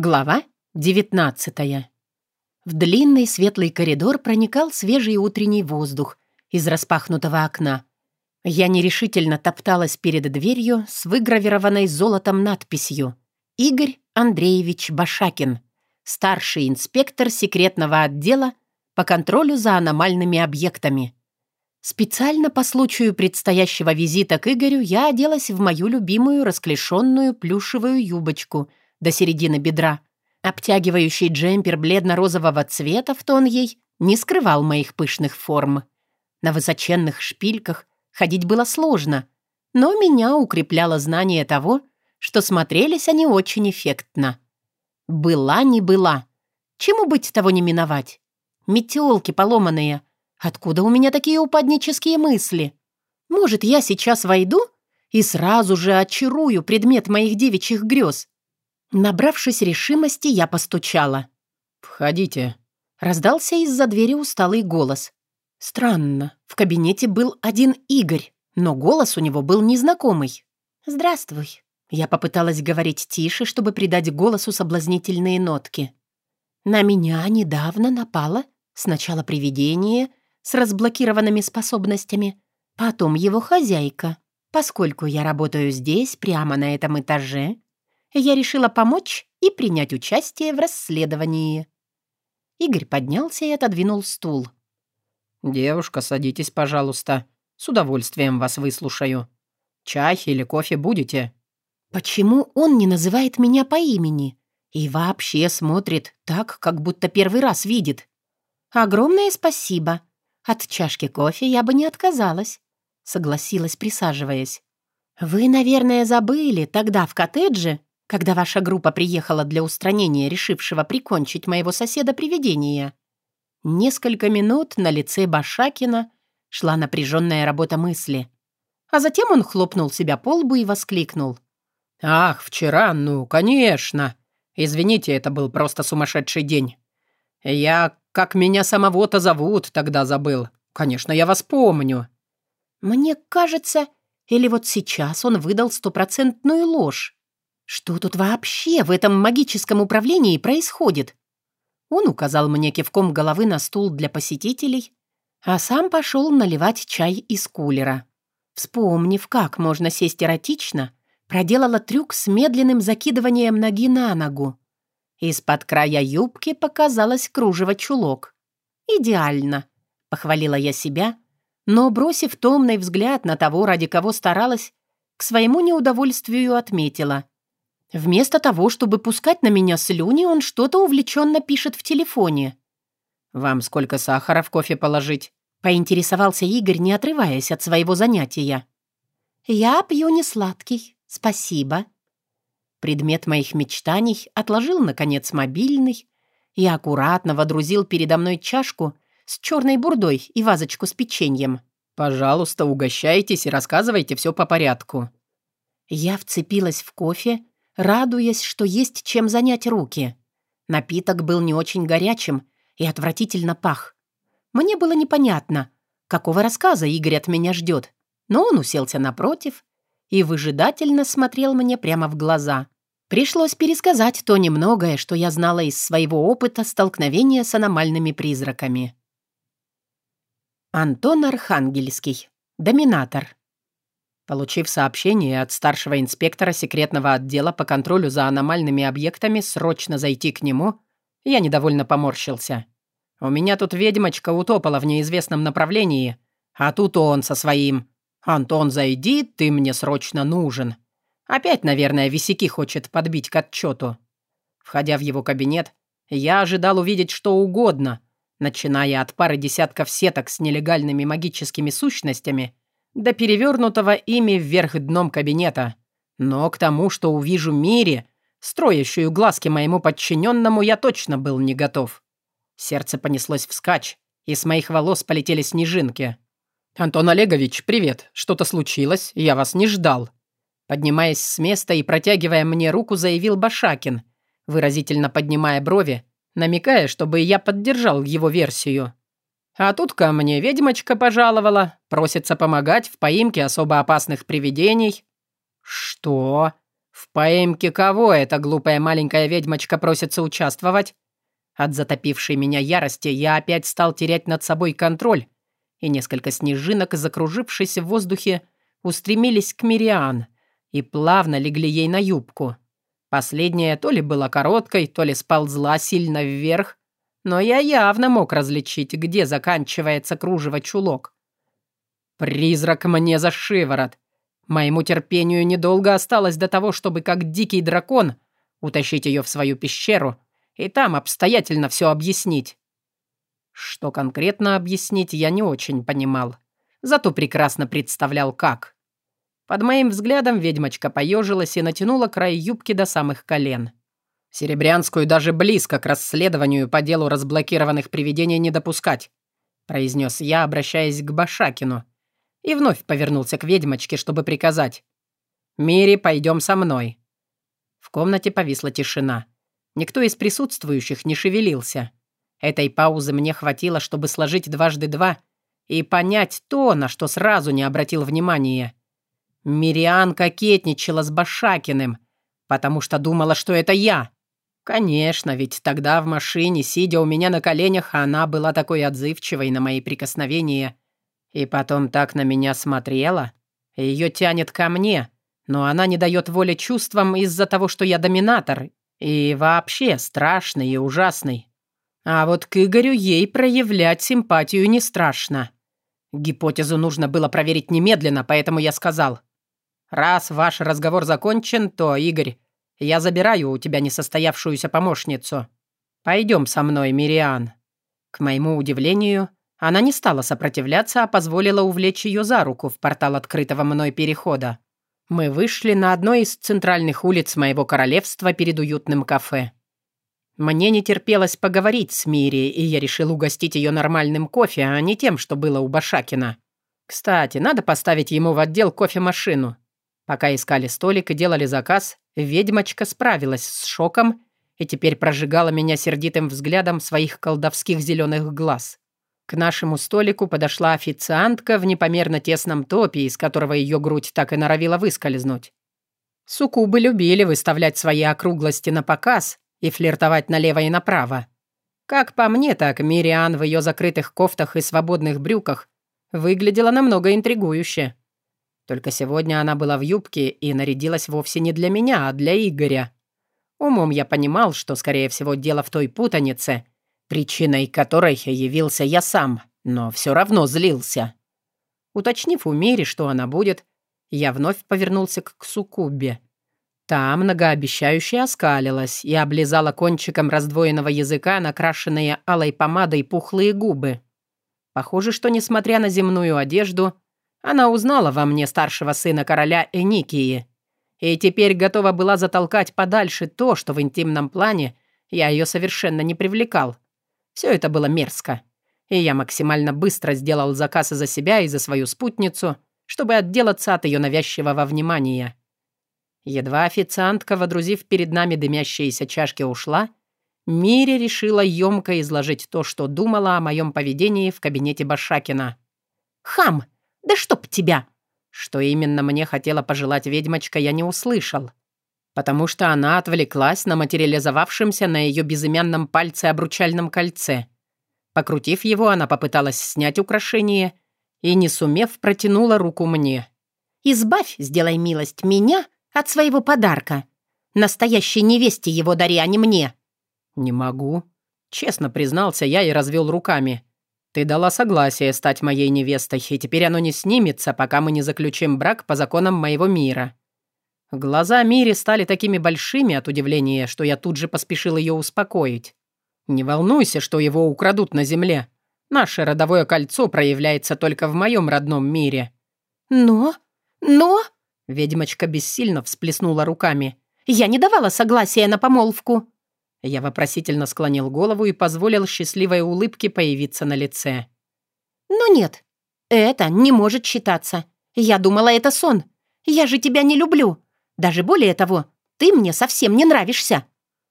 Глава 19 В длинный светлый коридор проникал свежий утренний воздух из распахнутого окна. Я нерешительно топталась перед дверью с выгравированной золотом надписью «Игорь Андреевич Башакин, старший инспектор секретного отдела по контролю за аномальными объектами». Специально по случаю предстоящего визита к Игорю я оделась в мою любимую расклешенную плюшевую юбочку — до середины бедра. Обтягивающий джемпер бледно-розового цвета в тон ей не скрывал моих пышных форм. На высоченных шпильках ходить было сложно, но меня укрепляло знание того, что смотрелись они очень эффектно. Была не была. Чему быть того не миновать? Метелки поломанные. Откуда у меня такие упаднические мысли? Может, я сейчас войду и сразу же очарую предмет моих девичьих грез? Набравшись решимости, я постучала. «Входите», — раздался из-за двери усталый голос. Странно, в кабинете был один Игорь, но голос у него был незнакомый. «Здравствуй». Я попыталась говорить тише, чтобы придать голосу соблазнительные нотки. На меня недавно напало сначала привидение с разблокированными способностями, потом его хозяйка. Поскольку я работаю здесь, прямо на этом этаже, я решила помочь и принять участие в расследовании. Игорь поднялся и отодвинул стул. «Девушка, садитесь, пожалуйста. С удовольствием вас выслушаю. Чай или кофе будете?» «Почему он не называет меня по имени? И вообще смотрит так, как будто первый раз видит. Огромное спасибо. От чашки кофе я бы не отказалась», — согласилась, присаживаясь. «Вы, наверное, забыли тогда в коттедже, когда ваша группа приехала для устранения решившего прикончить моего соседа-привидения. Несколько минут на лице Башакина шла напряженная работа мысли. А затем он хлопнул себя по лбу и воскликнул. «Ах, вчера, ну, конечно. Извините, это был просто сумасшедший день. Я, как меня самого-то зовут, тогда забыл. Конечно, я вас помню». «Мне кажется, или вот сейчас он выдал стопроцентную ложь. Что тут вообще в этом магическом управлении происходит? Он указал мне кивком головы на стул для посетителей, а сам пошел наливать чай из кулера. Вспомнив, как можно сесть эротично, проделала трюк с медленным закидыванием ноги на ногу. Из-под края юбки показалось кружево чулок. «Идеально», — похвалила я себя, но, бросив томный взгляд на того, ради кого старалась, к своему неудовольствию отметила. Вместо того, чтобы пускать на меня слюни, он что-то увлеченно пишет в телефоне. «Вам сколько сахара в кофе положить?» — поинтересовался Игорь, не отрываясь от своего занятия. «Я пью не сладкий, спасибо». Предмет моих мечтаний отложил, наконец, мобильный и аккуратно водрузил передо мной чашку с черной бурдой и вазочку с печеньем. «Пожалуйста, угощайтесь и рассказывайте все по порядку». Я вцепилась в кофе, радуясь, что есть чем занять руки. Напиток был не очень горячим и отвратительно пах. Мне было непонятно, какого рассказа Игорь от меня ждет, но он уселся напротив и выжидательно смотрел мне прямо в глаза. Пришлось пересказать то немногое, что я знала из своего опыта столкновения с аномальными призраками. Антон Архангельский. Доминатор. Получив сообщение от старшего инспектора секретного отдела по контролю за аномальными объектами срочно зайти к нему, я недовольно поморщился. У меня тут ведьмочка утопала в неизвестном направлении, а тут он со своим. «Антон, зайди, ты мне срочно нужен». Опять, наверное, висяки хочет подбить к отчету. Входя в его кабинет, я ожидал увидеть что угодно, начиная от пары десятков сеток с нелегальными магическими сущностями — до перевернутого ими вверх дном кабинета. Но к тому, что увижу Мире, строящую глазки моему подчиненному, я точно был не готов. Сердце понеслось вскачь, и с моих волос полетели снежинки. «Антон Олегович, привет. Что-то случилось? Я вас не ждал». Поднимаясь с места и протягивая мне руку, заявил Башакин, выразительно поднимая брови, намекая, чтобы я поддержал его версию. А тут ко мне ведьмочка пожаловала, просится помогать в поимке особо опасных привидений». «Что?» — В поимке кого эта глупая маленькая ведьмочка просится участвовать? От затопившей меня ярости я опять стал терять над собой контроль, и несколько снежинок, закружившись в воздухе, устремились к Мириан и плавно легли ей на юбку. Последняя то ли была короткой, то ли сползла сильно вверх, но я явно мог различить, где заканчивается кружево чулок. Призрак мне за шиворот. Моему терпению недолго осталось до того, чтобы, как дикий дракон, утащить ее в свою пещеру и там обстоятельно все объяснить. Что конкретно объяснить, я не очень понимал. Зато прекрасно представлял, как. Под моим взглядом ведьмочка поежилась и натянула край юбки до самых колен. «Серебрянскую даже близко к расследованию по делу разблокированных привидений не допускать», произнес я, обращаясь к Башакину. И вновь повернулся к ведьмочке, чтобы приказать. «Мири, пойдем со мной». В комнате повисла тишина. Никто из присутствующих не шевелился. Этой паузы мне хватило, чтобы сложить дважды два и понять то, на что сразу не обратил внимания. Мириан кокетничала с Башакиным, потому что думала, что это я. Конечно, ведь тогда в машине, сидя у меня на коленях, она была такой отзывчивой на мои прикосновения. И потом так на меня смотрела. Ее тянет ко мне, но она не дает воли чувствам из-за того, что я доминатор. И вообще страшный и ужасный. А вот к Игорю ей проявлять симпатию не страшно. Гипотезу нужно было проверить немедленно, поэтому я сказал. «Раз ваш разговор закончен, то, Игорь, я забираю у тебя несостоявшуюся помощницу. Пойдем со мной, Мириан». К моему удивлению, она не стала сопротивляться, а позволила увлечь ее за руку в портал открытого мной перехода. Мы вышли на одной из центральных улиц моего королевства перед уютным кафе. Мне не терпелось поговорить с Мири, и я решил угостить ее нормальным кофе, а не тем, что было у Башакина. Кстати, надо поставить ему в отдел кофемашину. Пока искали столик и делали заказ, ведьмочка справилась с шоком и теперь прожигала меня сердитым взглядом своих колдовских зеленых глаз. К нашему столику подошла официантка в непомерно тесном топе, из которого ее грудь так и норовила выскользнуть. Суккубы любили выставлять свои округлости на показ, и флиртовать налево и направо. Как по мне, так Мириан в ее закрытых кофтах и свободных брюках выглядела намного интригующе. Только сегодня она была в юбке и нарядилась вовсе не для меня, а для Игоря. Умом я понимал, что, скорее всего, дело в той путанице, причиной которой явился я сам, но все равно злился. Уточнив у Мири, что она будет, я вновь повернулся к Сукубе. Та многообещающе оскалилась и облизала кончиком раздвоенного языка накрашенные алой помадой пухлые губы. Похоже, что, несмотря на земную одежду, она узнала во мне старшего сына короля Эникии и теперь готова была затолкать подальше то, что в интимном плане я ее совершенно не привлекал. Все это было мерзко, и я максимально быстро сделал заказ за себя и за свою спутницу, чтобы отделаться от ее навязчивого внимания. Едва официантка, водрузив перед нами дымящиеся чашки, ушла, Мири решила емко изложить то, что думала о моем поведении в кабинете Башакина. «Хам! Да чтоб тебя!» Что именно мне хотела пожелать ведьмочка, я не услышал, потому что она отвлеклась на материализовавшемся на ее безымянном пальце обручальном кольце. Покрутив его, она попыталась снять украшение и, не сумев, протянула руку мне. «Избавь, сделай милость, меня от своего подарка. Настоящей невесте его дари, а не мне». «Не могу», — честно признался я и развел руками. «Ты дала согласие стать моей невестой, и теперь оно не снимется, пока мы не заключим брак по законам моего мира». Глаза Мири стали такими большими от удивления, что я тут же поспешил ее успокоить. «Не волнуйся, что его украдут на земле. Наше родовое кольцо проявляется только в моем родном мире». «Но? Но?» Ведьмочка бессильно всплеснула руками. «Я не давала согласия на помолвку!» Я вопросительно склонил голову и позволил счастливой улыбке появиться на лице. «Но нет, это не может считаться. Я думала, это сон. Я же тебя не люблю. Даже более того, ты мне совсем не нравишься».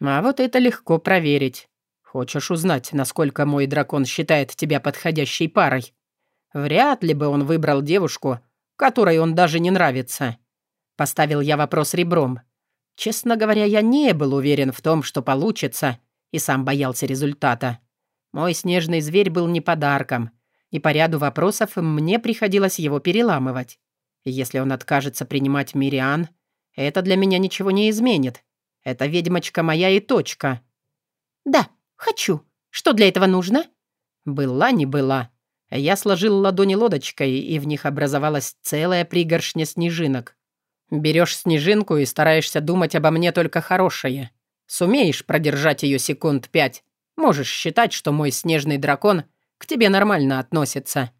«А вот это легко проверить. Хочешь узнать, насколько мой дракон считает тебя подходящей парой? Вряд ли бы он выбрал девушку, которой он даже не нравится. Поставил я вопрос ребром. Честно говоря, я не был уверен в том, что получится, и сам боялся результата. Мой снежный зверь был не подарком, и по ряду вопросов мне приходилось его переламывать. Если он откажется принимать Мириан, это для меня ничего не изменит. Это ведьмочка моя и точка. «Да, хочу. Что для этого нужно?» Была не была. Я сложил ладони лодочкой, и в них образовалась целая пригоршня снежинок. Берешь снежинку и стараешься думать обо мне только хорошее. Сумеешь продержать ее секунд пять. Можешь считать, что мой снежный дракон к тебе нормально относится.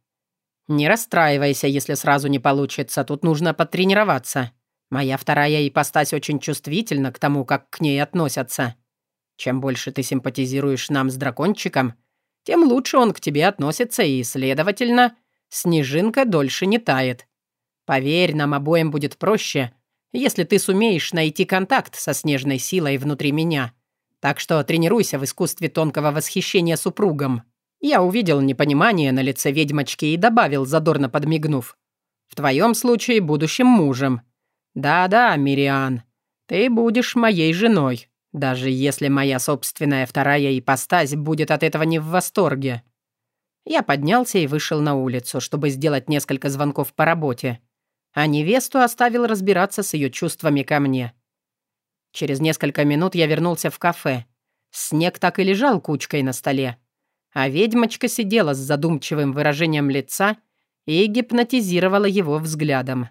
Не расстраивайся, если сразу не получится. Тут нужно потренироваться. Моя вторая ипостась очень чувствительна к тому, как к ней относятся. Чем больше ты симпатизируешь нам с дракончиком, тем лучше он к тебе относится, и, следовательно, снежинка дольше не тает. Поверь, нам обоим будет проще, если ты сумеешь найти контакт со снежной силой внутри меня. Так что тренируйся в искусстве тонкого восхищения супругом». Я увидел непонимание на лице ведьмочки и добавил, задорно подмигнув. «В твоем случае будущим мужем. Да-да, Мириан, ты будешь моей женой, даже если моя собственная вторая ипостась будет от этого не в восторге». Я поднялся и вышел на улицу, чтобы сделать несколько звонков по работе а невесту оставил разбираться с ее чувствами ко мне. Через несколько минут я вернулся в кафе. Снег так и лежал кучкой на столе. А ведьмочка сидела с задумчивым выражением лица и гипнотизировала его взглядом.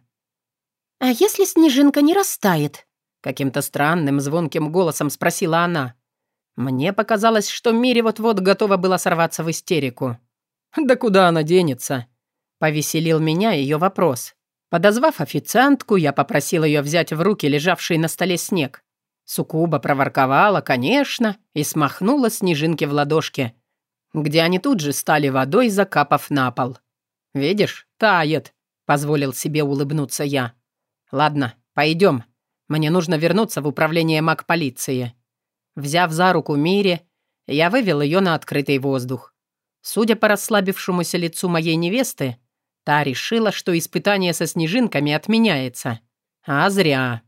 «А если снежинка не растает?» Каким-то странным звонким голосом спросила она. Мне показалось, что Мире вот-вот готова была сорваться в истерику. «Да куда она денется?» Повеселил меня ее вопрос. Подозвав официантку, я попросил ее взять в руки лежавший на столе снег. Сукуба проворковала, конечно, и смахнула снежинки в ладошки, где они тут же стали водой, закапав на пол. «Видишь, тает», — позволил себе улыбнуться я. «Ладно, пойдем. Мне нужно вернуться в управление маг-полиции». Взяв за руку Мири, я вывел ее на открытый воздух. Судя по расслабившемуся лицу моей невесты, Та решила, что испытание со снежинками отменяется. А зря.